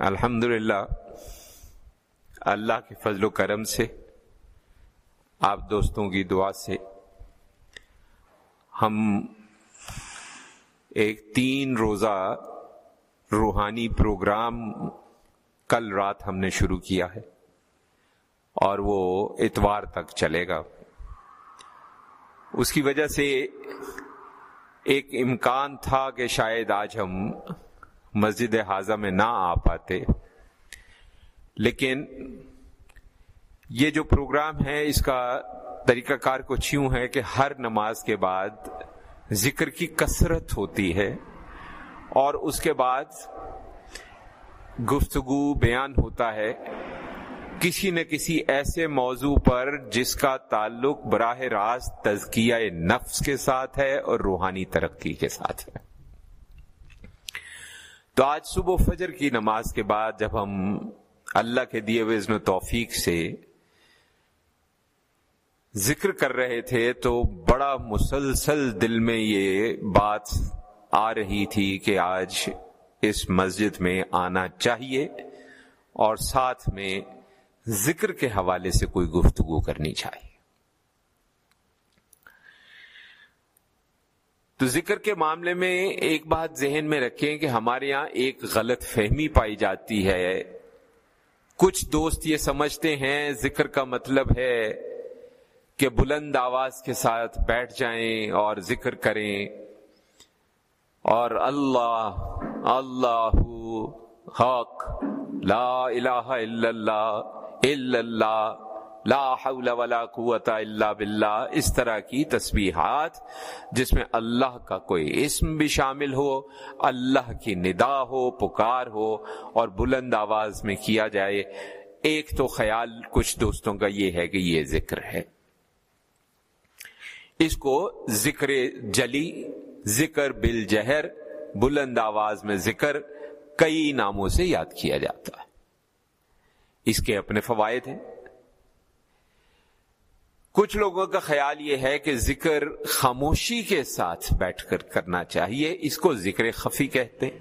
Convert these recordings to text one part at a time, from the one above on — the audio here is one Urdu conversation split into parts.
الحمد للہ اللہ کے فضل و کرم سے، آپ دوستوں کی دعا سے ہم ایک تین روزہ روحانی پروگرام کل رات ہم نے شروع کیا ہے اور وہ اتوار تک چلے گا۔ اس کی وجہ سے ایک امکان تھا کہ شاید آج ہم مسجد حاضہ میں نہ آ پاتے۔ لیکن یہ جو پروگرام ہے، اس کا طریقہ کار کچھ یوں ہے کہ ہر نماز کے بعد ذکر کی کثرت ہوتی ہے اور اس کے بعد گفتگو، بیان ہوتا ہے۔ کسی نہ کسی ایسے موضوع پر جس کا تعلق براہ راست تزکیہ نفس کے ساتھ ہے اور روحانی ترقی کے ساتھ ہے۔ تو آج صبح و فجر کی نماز کے بعد جب ہم اللہ کے دیے ہوئے و توفیق سے ذکر کر رہے تھے تو بڑا مسلسل دل میں یہ بات آ رہی تھی کہ آج اس مسجد میں آنا چاہیے اور ساتھ میں ذکر کے حوالے سے کوئی گفتگو کرنی چاہیے۔ تو ذکر کے معاملے میں ایک بات ذہن میں رکھیں کہ ہمارے یہاں ایک غلط فہمی پائی جاتی ہے۔ کچھ دوست یہ سمجھتے ہیں، ذکر کا مطلب ہے کہ بلند آواز کے ساتھ بیٹھ جائیں اور ذکر کریں۔ اور اللہ اللہ حق، لا الہ الا اللہ الا اللہ۔ لا حول ولا قوت الا باللہ، اس طرح کی تسبیحات جس میں اللہ کا کوئی اسم بھی شامل ہو، اللہ کی ندا ہو، پکار ہو اور بلند آواز میں کیا جائے۔ ایک تو خیال کچھ دوستوں کا یہ ہے کہ یہ ذکر ہے۔ اس کو ذکر جلی، ذکر بل جہر بلند آواز میں ذکر کئی ناموں سے یاد کیا جاتا ہے۔ اس کے اپنے فوائد ہیں۔ کچھ لوگوں کا خیال یہ ہے کہ ذکر خاموشی کے ساتھ بیٹھ کر کرنا چاہیے، اس کو ذکر خفی کہتے ہیں۔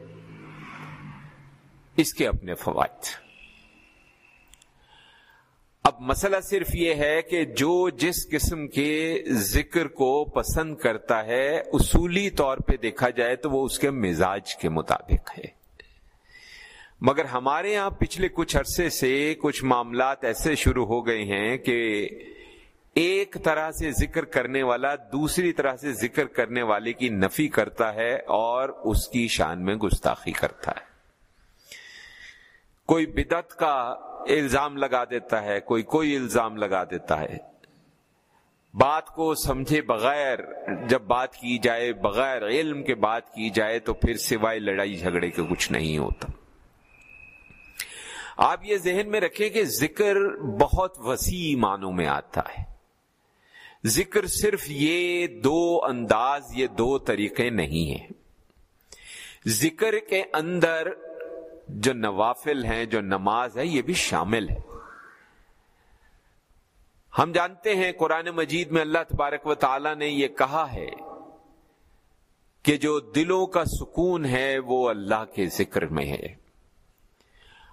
اس کے اپنے فوائد۔ اب مسئلہ صرف یہ ہے کہ جو جس قسم کے ذکر کو پسند کرتا ہے، اصولی طور پہ دیکھا جائے تو وہ اس کے مزاج کے مطابق ہے۔ مگر ہمارے یہاں پچھلے کچھ عرصے سے کچھ معاملات ایسے شروع ہو گئے ہیں کہ ایک طرح سے ذکر کرنے والا، دوسری طرح سے ذکر کرنے والے کی نفی کرتا ہے اور اس کی شان میں گستاخی کرتا ہے۔ کوئی بدت کا الزام لگا دیتا ہے، کوئی کوئی الزام لگا دیتا ہے۔ بات کو سمجھے بغیر، جب بات کی جائے، بغیر علم کے بات کی جائے تو پھر سوائے لڑائی جھگڑے کے کچھ نہیں ہوتا۔ آپ یہ ذہن میں رکھیں کہ ذکر بہت وسیع معنوں میں آتا ہے۔ ذکر صرف یہ دو انداز، یہ دو طریقے نہیں ہیں۔ ذکر کے اندر جو نوافل ہیں، جو نماز ہے، یہ بھی شامل ہے۔ ہم جانتے ہیں، قرآن مجید میں اللہ تبارک و تعالی نے یہ کہا ہے کہ جو دلوں کا سکون ہے، وہ اللہ کے ذکر میں ہے۔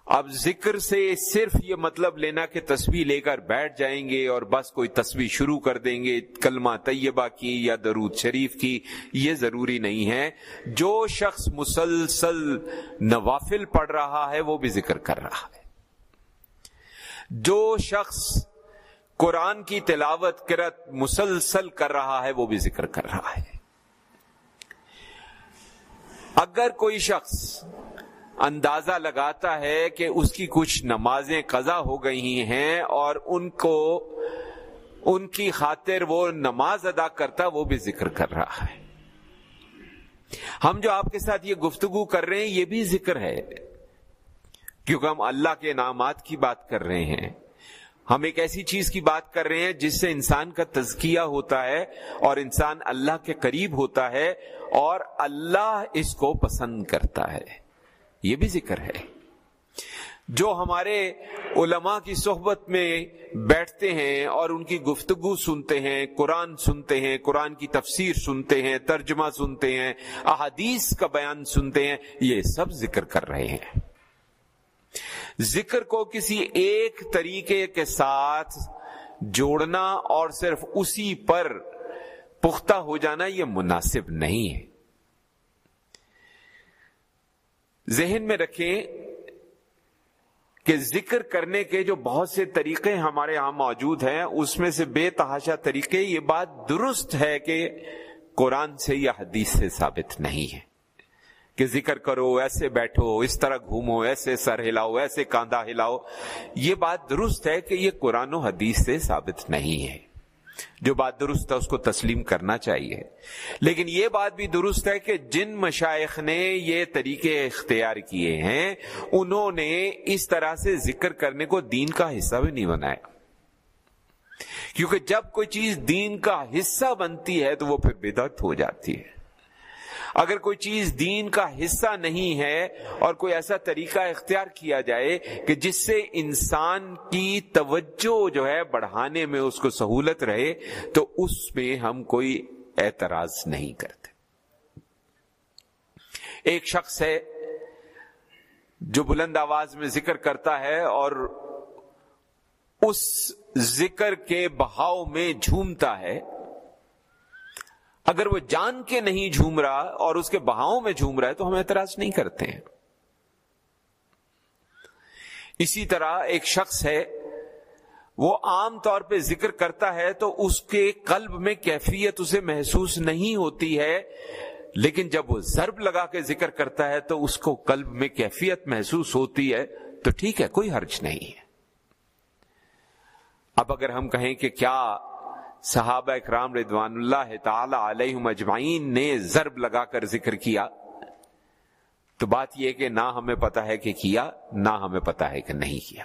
اب ذکر سے صرف یہ مطلب لینا کہ تصویر لے کر بیٹھ جائیں گے اور بس کوئی تصویر شروع کر دیں گے، کلمہ طیبہ کی یا درود شریف کی، یہ ضروری نہیں ہے۔ جو شخص مسلسل نوافل پڑھ رہا ہے، وہ بھی ذکر کر رہا ہے۔ جو شخص قرآن کی تلاوت کرت مسلسل کر رہا ہے، وہ بھی ذکر کر رہا ہے۔ اگر کوئی شخص اندازہ لگاتا ہے کہ اس کی کچھ نمازیں قضا ہو گئی ہیں اور ان کو ان کی خاطر وہ نماز ادا کرتا وہ بھی ذکر کر رہا ہے۔ ہم جو آپ کے ساتھ یہ گفتگو کر رہے ہیں یہ بھی ذکر ہے۔ کیونکہ ہم اللہ کے انعامات کی بات کر رہے ہیں۔ ہم ایک ایسی چیز کی بات کر رہے ہیں جس سے انسان کا تزکیہ ہوتا ہے اور انسان اللہ کے قریب ہوتا ہے اور اللہ اس کو پسند کرتا ہے۔ یہ بھی ذکر ہے۔ جو ہمارے علماء کی صحبت میں بیٹھتے ہیں اور ان کی گفتگو سنتے ہیں، قرآن سنتے ہیں، قرآن کی تفسیر سنتے ہیں، ترجمہ سنتے ہیں، احادیث کا بیان سنتے ہیں، یہ سب ذکر کر رہے ہیں۔ ذکر کو کسی ایک طریقے کے ساتھ جوڑنا اور صرف اسی پر پختہ ہو جانا یہ مناسب نہیں ہے۔ ذہن میں رکھیں کہ ذکر کرنے کے جو بہت سے طریقے ہمارے یہاں موجود ہیں، اس میں سے بے تحاشا طریقے، یہ بات درست ہے کہ قرآن سے یا حدیث سے ثابت نہیں ہے۔ کہ ذکر کرو، ایسے بیٹھو، اس طرح گھومو، ایسے سر ہلاؤ، ایسے کاندھا ہلاؤ، یہ بات درست ہے کہ یہ قرآن و حدیث سے ثابت نہیں ہے۔ جو بات درست ہے، اس کو تسلیم کرنا چاہیے۔ لیکن یہ بات بھی درست ہے کہ جن مشائق نے یہ طریقے اختیار کیے ہیں، انہوں نے اس طرح سے ذکر کرنے کو دین کا حصہ بھی نہیں بنایا۔ کیونکہ جب کوئی چیز دین کا حصہ بنتی ہے، تو وہ پھر بدعت ہو جاتی ہے۔ اگر کوئی چیز دین کا حصہ نہیں ہے اور کوئی ایسا طریقہ اختیار کیا جائے کہ جس سے انسان کی توجہ جو ہے بڑھانے میں اس کو سہولت رہے، تو اس میں ہم کوئی اعتراض نہیں کرتے۔ ایک شخص ہے جو بلند آواز میں ذکر کرتا ہے اور اس ذکر کے بہاؤ میں جھومتا ہے۔ اگر وہ جان کے نہیں جھوم رہا اور اس کے بہاؤں میں جھوم رہا ہے تو ہم اعتراض نہیں کرتے ہیں۔ اسی طرح ایک شخص ہے، وہ عام طور پہ ذکر کرتا ہے تو اس کے قلب میں کیفیت اسے محسوس نہیں ہوتی ہے، لیکن جب وہ ضرب لگا کے ذکر کرتا ہے تو اس کو قلب میں کیفیت محسوس ہوتی ہے، تو ٹھیک ہے، کوئی حرج نہیں ہے۔ اب اگر ہم کہیں کہ کیا صحابہ اکرام ردوان اللہ تعالی علیہ مجمعین نے ضرب لگا کر ذکر کیا۔ تو بات یہ کہ نہ ہمیں پتا ہے کہ کیا، نہ ہمیں پتا ہے کہ نہیں کیا۔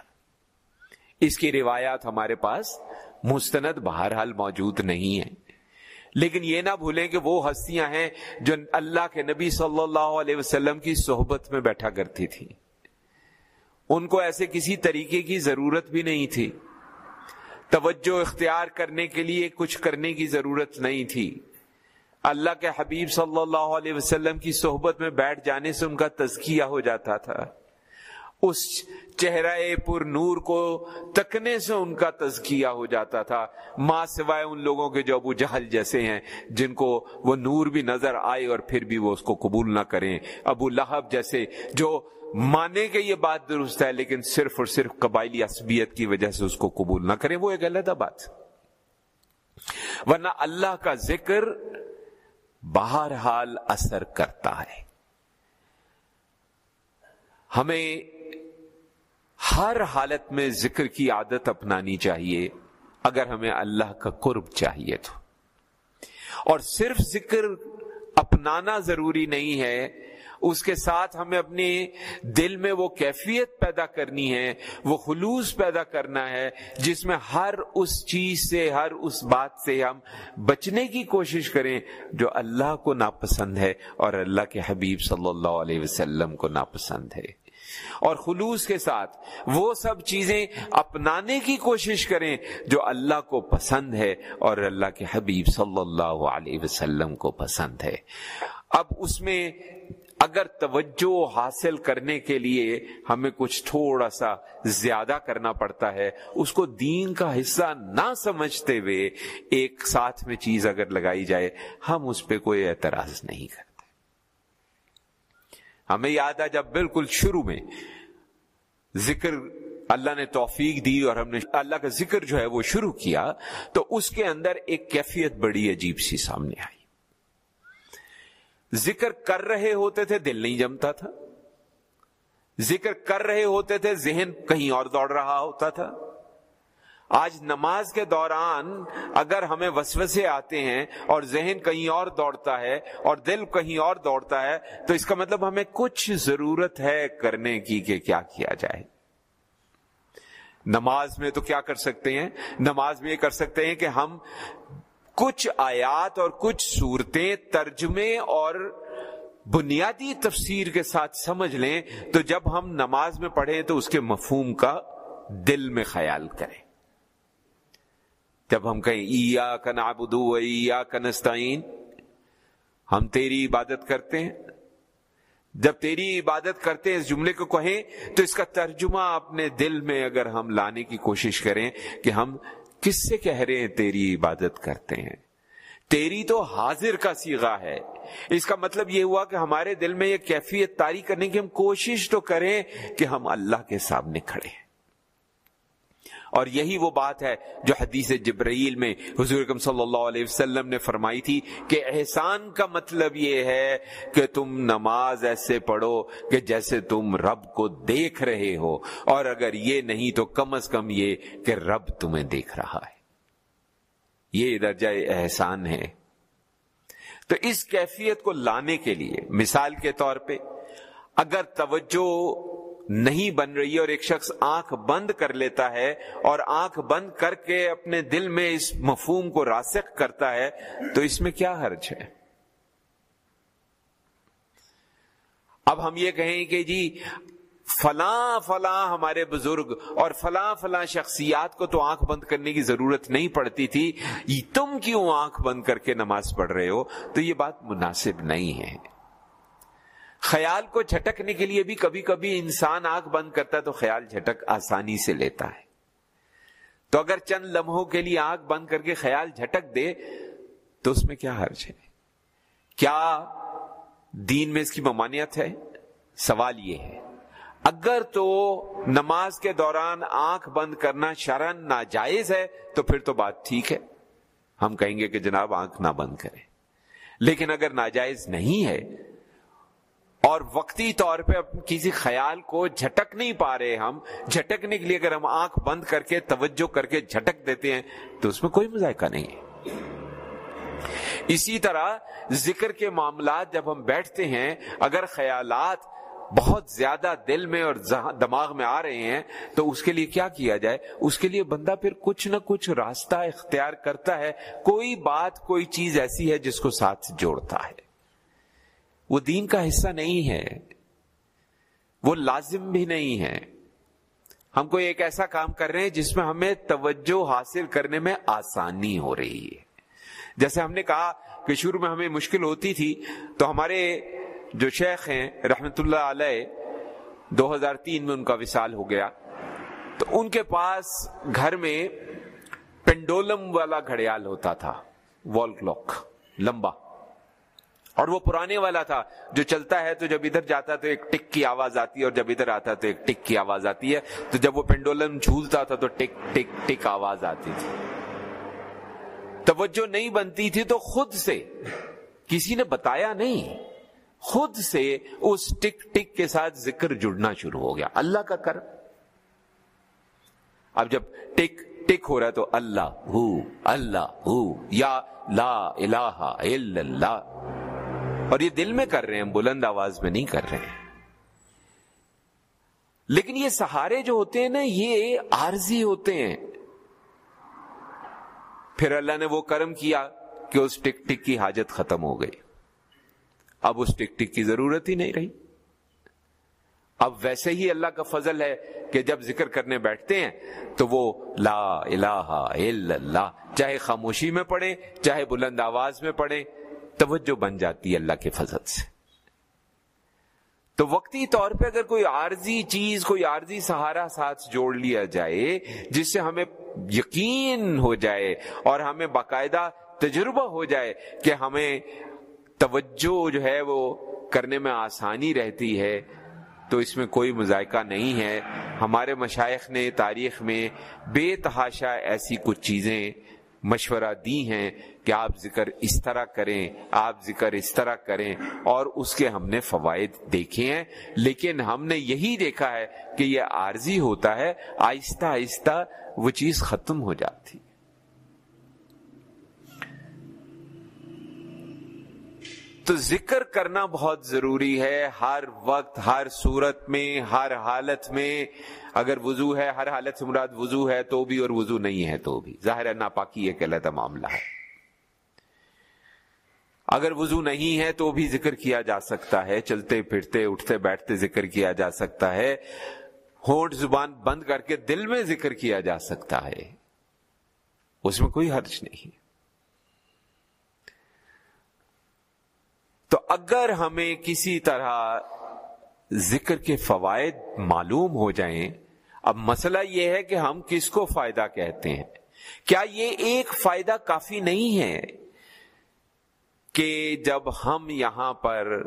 اس کی روایات ہمارے پاس مستند بہرحال موجود نہیں ہے لیکن یہ نہ بھولیں کہ وہ ہستیاں ہیں جو اللہ کے نبی صلی اللہ علیہ وسلم کی صحبت میں بیٹھا کرتی تھی ان کو ایسے کسی طریقے کی ضرورت بھی نہیں تھی۔ توجہ اختیار کرنے کے لیے کچھ کرنے کی ضرورت نہیں تھی۔ اللہ کے حبیب صلی اللہ علیہ وسلم کی صحبت میں بیٹھ جانے سے ان کا تزکیہ ہو جاتا تھا۔ اس چہرہ پر نور کو تکنے سے ان کا تزکیہ ہو جاتا تھا۔ ماں سوائے ان لوگوں کے جو ابو جہل جیسے ہیں، جن کو وہ نور بھی نظر آئے اور پھر بھی وہ اس کو قبول نہ کریں۔ ابو لہب جیسے جو مانے کہ یہ بات درست ہے، لیکن صرف اور صرف قبائلی عصبیت کی وجہ سے اس کو قبول نہ کریں، وہ ایک علیحدہ بات۔ ورنہ اللہ کا ذکر بہرحال اثر کرتا ہے۔ ہمیں ہر حالت میں ذکر کی عادت اپنانی چاہیے، اگر ہمیں اللہ کا قرب چاہیے تو۔ اور صرف ذکر اپنانا ضروری نہیں ہے، اس کے ساتھ ہمیں اپنے دل میں وہ کیفیت پیدا کرنی ہے، وہ خلوص پیدا کرنا ہے، جس میں ہر اس چیز سے، ہر اس بات سے ہم بچنے کی کوشش کریں جو اللہ کو ناپسند ہے اور اللہ کے حبیب صلی اللہ علیہ وسلم کو ناپسند ہے۔ اور خلوص کے ساتھ وہ سب چیزیں اپنانے کی کوشش کریں جو اللہ کو پسند ہے اور اللہ کے حبیب صلی اللہ علیہ وسلم کو پسند ہے۔ اب اس میں اگر توجہ حاصل کرنے کے لیے ہمیں کچھ تھوڑا سا زیادہ کرنا پڑتا ہے، اس کو دین کا حصہ نہ سمجھتے ہوئے ایک ساتھ میں چیز اگر لگائی جائے، ہم اس پہ کوئی اعتراض نہیں کرتے۔ ہمیں یاد ہے جب بالکل شروع میں ذکر اللہ نے توفیق دی اور ہم نے اللہ کا ذکر جو ہے وہ شروع کیا، تو اس کے اندر ایک کیفیت بڑی عجیب سی سامنے آئی۔ ذکر کر رہے ہوتے تھے، دل نہیں جمتا تھا۔ ذکر کر رہے ہوتے تھے، ذہن کہیں اور دوڑ رہا ہوتا تھا۔ آج نماز کے دوران اگر ہمیں وسوسے آتے ہیں اور ذہن کہیں اور دوڑتا ہے اور دل کہیں اور دوڑتا ہے، تو اس کا مطلب ہمیں کچھ ضرورت ہے کرنے کی کہ کیا کیا جائے۔ نماز میں تو کیا کر سکتے ہیں؟ نماز میں یہ کر سکتے ہیں کہ ہم کچھ آیات اور کچھ صورتیں ترجمے اور بنیادی تفسیر کے ساتھ سمجھ لیں، تو جب ہم نماز میں پڑھیں تو اس کے مفہوم کا دل میں خیال کریں۔ جب ہم کہیں ایا کا نابدو ایا کا نستعین، ہم تیری عبادت کرتے ہیں۔ جب تیری عبادت کرتے ہیں اس جملے کو کہیں، تو اس کا ترجمہ اپنے دل میں اگر ہم لانے کی کوشش کریں کہ ہم کس سے کہہ رہے ہیں تیری عبادت کرتے ہیں۔ تیری تو حاضر کا سیگا ہے۔ اس کا مطلب یہ ہوا کہ ہمارے دل میں یہ کیفیت تاری کرنے کی ہم کوشش تو کریں کہ ہم اللہ کے سامنے کھڑے ہیں۔ اور یہی وہ بات ہے جو حدیث جبرائیل میں حضور صلی اللہ علیہ وسلم نے فرمائی تھی کہ احسان کا مطلب یہ ہے کہ تم نماز ایسے پڑھو کہ جیسے تم رب کو دیکھ رہے ہو اور اگر یہ نہیں تو کم از کم یہ کہ رب تمہیں دیکھ رہا ہے۔ یہ درجہ احسان ہے۔ تو اس کیفیت کو لانے کے لیے مثال کے طور پہ اگر توجہ نہیں بن رہی اور ایک شخص آنکھ بند کر لیتا ہے اور آنکھ بند کر کے اپنے دل میں اس مفہوم کو راسخ کرتا ہے، تو اس میں کیا حرج ہے؟ اب ہم یہ کہیں کہ جی فلاں فلاں ہمارے بزرگ اور فلاں فلاں شخصیات کو تو آنکھ بند کرنے کی ضرورت نہیں پڑتی تھی، تم کیوں آنکھ بند کر کے نماز پڑھ رہے ہو؟ تو یہ بات مناسب نہیں ہے۔ خیال کو جھٹکنے کے لیے بھی کبھی کبھی انسان آنکھ بند کرتا ہے تو خیال جھٹک آسانی سے لیتا ہے۔ تو اگر چند لمحوں کے لیے آنکھ بند کر کے خیال جھٹک دے، تو اس میں کیا حرج ہے؟ کیا دین میں اس کی ممانعت ہے؟ سوال یہ ہے۔ اگر تو نماز کے دوران آنکھ بند کرنا شرن ناجائز ہے، تو پھر تو بات ٹھیک ہے۔ ہم کہیں گے کہ جناب آنکھ نہ بند کریں۔ لیکن اگر ناجائز نہیں ہے اور وقتی طور پہ کسی خیال کو جھٹک نہیں پا رہے ہم، جھٹکنے کے لیے اگر ہم آنکھ بند کر کے، توجہ کر کے جھٹک دیتے ہیں، تو اس میں کوئی مذائقہ نہیں ہے۔ اسی طرح ذکر کے معاملات جب ہم بیٹھتے ہیں، اگر خیالات بہت زیادہ دل میں اور دماغ میں آ رہے ہیں، تو اس کے لیے کیا کیا جائے؟ اس کے لیے بندہ پھر کچھ نہ کچھ راستہ اختیار کرتا ہے۔ کوئی بات، کوئی چیز ایسی ہے جس کو ساتھ جوڑتا ہے۔ وہ دین کا حصہ نہیں ہے، وہ لازم بھی نہیں ہے۔ ہم کوئی ایک ایسا کام کر رہے ہیں جس میں ہمیں توجہ حاصل کرنے میں آسانی ہو رہی ہے۔ جیسے ہم نے کہا کہ شروع میں ہمیں مشکل ہوتی تھی، تو ہمارے جو شیخ ہیں رحمت اللہ علیہ، دو ہزار تین میں ان کا وصال ہو گیا۔ تو ان کے پاس گھر میں پینڈولم والا گھڑیال ہوتا تھا، وال کلاک، لمبا۔ اور وہ پرانے والا تھا، جو چلتا ہے تو جب ادھر جاتا تو ایک ٹک کی آواز آتی ہے اور جب ادھر آتا تو ایک ٹک کی آواز آتی ہے۔ تو جب وہ پینڈولم جھولتا تھا تو ٹک ٹک ٹک آواز آتی تھی۔ توجہ نہیں بنتی تھی تو خود سے، کسی نے بتایا نہیں۔ خود سے اس ٹک ٹک کے ساتھ ذکر جڑنا شروع ہو گیا۔ اللہ کا کر اب جب ٹک ٹک ہو رہا ہے تو اللہ ہو اللہ ہو، یا لا الہ الا اللہ۔ اور یہ دل میں کر رہے ہیں، بلند آواز میں نہیں کر رہے ہیں۔ لیکن یہ سہارے جو ہوتے ہیں نا، یہ عارضی ہوتے ہیں۔ پھر اللہ نے وہ کرم کیا کہ اس ٹک ٹک کی حاجت ختم ہو گئی۔ اب اس ٹک ٹک کی ضرورت ہی نہیں رہی۔ اب ویسے ہی اللہ کا فضل ہے کہ جب ذکر کرنے بیٹھتے ہیں، تو وہ لا الہ الا اللہ، چاہے خاموشی میں پڑھیں، چاہے بلند آواز میں پڑھیں توجہ بن جاتی ہے اللہ کے فضل سے۔ تو وقتی طور پہ اگر کوئی عارضی چیز، کوئی عارضی سہارا ساتھ جوڑ لیا جائے، جس سے ہمیں یقین ہو جائے اور ہمیں باقاعدہ تجربہ ہو جائے کہ ہمیں توجہ جو ہے وہ کرنے میں آسانی رہتی ہے، تو اس میں کوئی مذائقہ نہیں ہے۔ ہمارے مشائق نے تاریخ میں بے تحاشا ایسی کچھ چیزیں مشورہ دی ہیں کہ آپ ذکر اس طرح کریں، آپ ذکر اس طرح کریں اور اس کے ہم نے فوائد دیکھے ہیں۔ لیکن ہم نے یہی دیکھا ہے کہ یہ عارضی ہوتا ہے، آہستہ آہستہ وہ چیز ختم ہو جاتی۔ تو ذکر کرنا بہت ضروری ہے۔ ہر وقت، ہر صورت میں، ہر حالت میں اگر وضو ہے، ہر حالت سے مراد وضو ہے تو بھی اور وضو نہیں ہے تو بھی۔ ظاہر ہے ناپاکی ایک علیحدہ معاملہ ہے۔ اگر وضو نہیں ہے تو بھی ذکر کیا جا سکتا ہے، چلتے پھرتے، اٹھتے بیٹھتے ذکر کیا جا سکتا ہے۔ ہونٹ زبان بند کر کے دل میں ذکر کیا جا سکتا ہے۔ اس میں کوئی حرج نہیں۔ تو اگر ہمیں کسی طرح ذکر کے فوائد معلوم ہو جائیں، اب مسئلہ یہ ہے کہ ہم کس کو فائدہ کہتے ہیں؟ کیا یہ ایک فائدہ کافی نہیں ہے؟ کہ جب ہم یہاں پر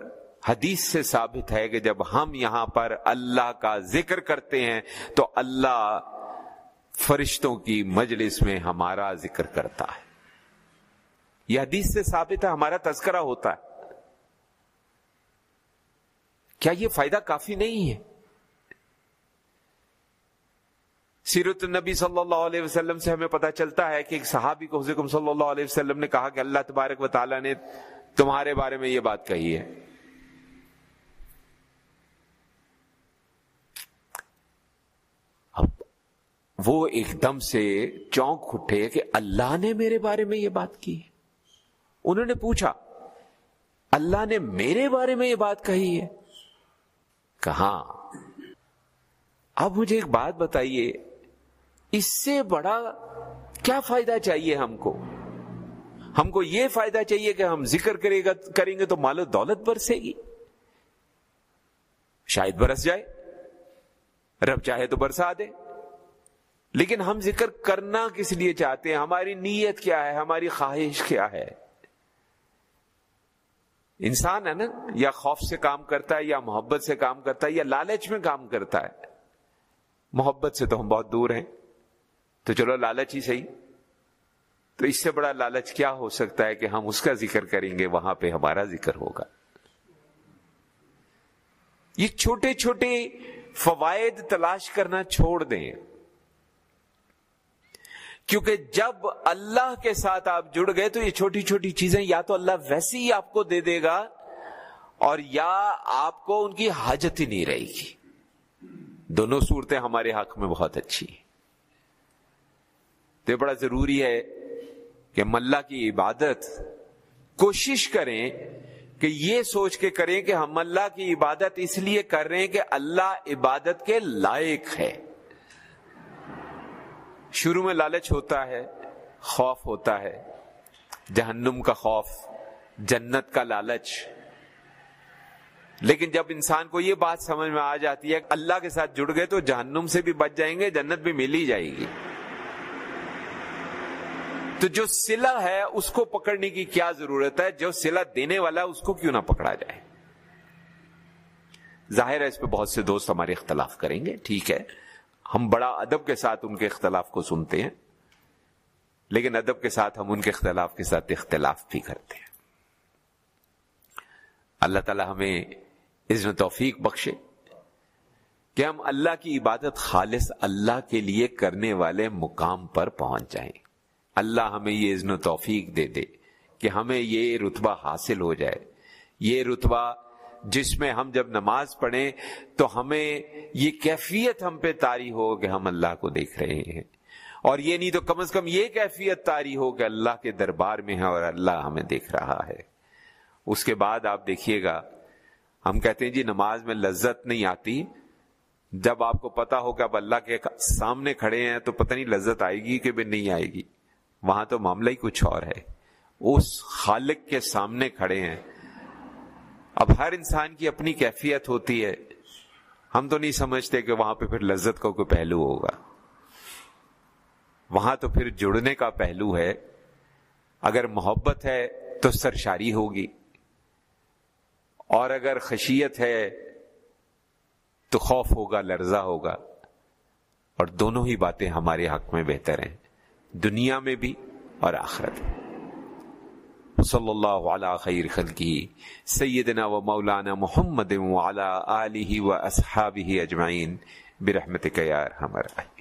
حدیث سے ثابت ہے کہ جب ہم یہاں پر اللہ کا ذکر کرتے ہیں تو اللہ فرشتوں کی مجلس میں ہمارا ذکر کرتا ہے۔ یہ حدیث سے ثابت ہے، ہمارا تذکرہ ہوتا ہے۔ کیا یہ فائدہ کافی نہیں ہے؟ سیرت النبی صلی اللہ علیہ وسلم سے ہمیں پتا چلتا ہے کہ ایک صحابی کو حضرت صلی اللہ علیہ وسلم نے کہا کہ اللہ تبارک و تعالیٰ نے تمہارے بارے میں یہ بات کہی ہے۔ اب وہ ایک دم سے چونک اٹھے کہ اللہ نے میرے بارے میں یہ بات کی۔ انہوں نے پوچھا، اللہ نے میرے بارے میں یہ بات کہی ہے؟ کہاں؟ اب مجھے ایک بات بتائیے اس سے بڑا کیا فائدہ چاہیے ہم کو؟ ہم کو یہ فائدہ چاہیے کہ ہم ذکر کرے گا کریں گے تو مال و دولت برسے گی۔ شاید برس جائے۔ رب چاہے تو برسا دے۔ لیکن ہم ذکر کرنا کس لیے چاہتے ہیں؟ ہماری نیت کیا ہے؟ ہماری خواہش کیا ہے؟ انسان ہے نا، یا خوف سے کام کرتا ہے، یا محبت سے کام کرتا ہے، یا لالچ میں کام کرتا ہے۔ محبت سے تو ہم بہت دور ہیں۔ تو چلو لالچ ہی صحیح۔ تو اس سے بڑا لالچ کیا ہو سکتا ہے کہ ہم اس کا ذکر کریں گے، وہاں پہ ہمارا ذکر ہوگا۔ یہ چھوٹے چھوٹے فوائد تلاش کرنا چھوڑ دیں۔ کیونکہ جب اللہ کے ساتھ آپ جڑ گئے تو یہ چھوٹی چھوٹی چیزیں یا تو اللہ ویسے ہی آپ کو دے دے گا اور یا آپ کو ان کی حاجت ہی نہیں رہے گی۔ دونوں صورتیں ہمارے حق میں بہت اچھی ہیں۔ تو یہ بڑا ضروری ہے کہ ملا کی عبادت کوشش کریں کہ یہ سوچ کے کریں کہ ہم اللہ کی عبادت اس لیے کر رہے ہیں کہ اللہ عبادت کے لائق ہے۔ شروع میں لالچ ہوتا ہے، خوف ہوتا ہے۔ جہنم کا خوف، جنت کا لالچ۔ لیکن جب انسان کو یہ بات سمجھ میں آ جاتی ہے اللہ کے ساتھ جڑ گئے تو جہنم سے بھی بچ جائیں گے، جنت بھی مل ہی جائے گی۔ تو جو سلا ہے اس کو پکڑنے کی کیا ضرورت ہے؟ جو سلا دینے والا اس کو کیوں نہ پکڑا جائے؟ ظاہر ہے اس پہ بہت سے دوست ہمارے اختلاف کریں گے، ٹھیک ہے۔ ہم بڑا ادب کے ساتھ ان کے اختلاف کو سنتے ہیں، لیکن ادب کے ساتھ ہم ان کے اختلاف کے ساتھ اختلاف بھی کرتے ہیں۔ اللہ تعالی ہمیں عزم توفیق بخشے کہ ہم اللہ کی عبادت خالص اللہ کے لیے کرنے والے مقام پر پہنچ جائیں۔ اللہ ہمیں یہ عزم و توفیق دے دے کہ ہمیں یہ رتبہ حاصل ہو جائے۔ یہ رتبہ جس میں ہم جب نماز پڑھیں تو ہمیں یہ کیفیت ہم پہ تاری ہو کہ ہم اللہ کو دیکھ رہے ہیں۔ اور یہ نہیں تو کم از کم یہ کیفیت تاری ہو کہ اللہ کے دربار میں ہے اور اللہ ہمیں دیکھ رہا ہے۔ اس کے بعد آپ دیکھیے گا، ہم کہتے ہیں جی نماز میں لذت نہیں آتی۔ جب آپ کو پتا ہو کہ آپ اللہ کے سامنے کھڑے ہیں تو پتہ نہیں لذت آئے گی کہ بھی نہیں آئے گی۔ وہاں تو معاملہ ہی کچھ اور ہے۔ اس خالق کے سامنے کھڑے ہیں۔ اب ہر انسان کی اپنی کیفیت ہوتی ہے۔ ہم تو نہیں سمجھتے کہ وہاں پہ پھر لذت کا کوئی پہلو ہوگا۔ وہاں تو پھر جڑنے کا پہلو ہے۔ اگر محبت ہے تو سرشاری ہوگی۔ اور اگر خشیت ہے تو خوف ہوگا، لرزہ ہوگا۔ اور دونوں ہی باتیں ہمارے حق میں بہتر ہیں۔ دنیا میں بھی اور آخرت صلی اللہ علی خیر خلقی، سیدنا و مولانا محمد وعلی آلہ و اصحابہ اجمعین۔ برحمتک یا ارحم الراحمین۔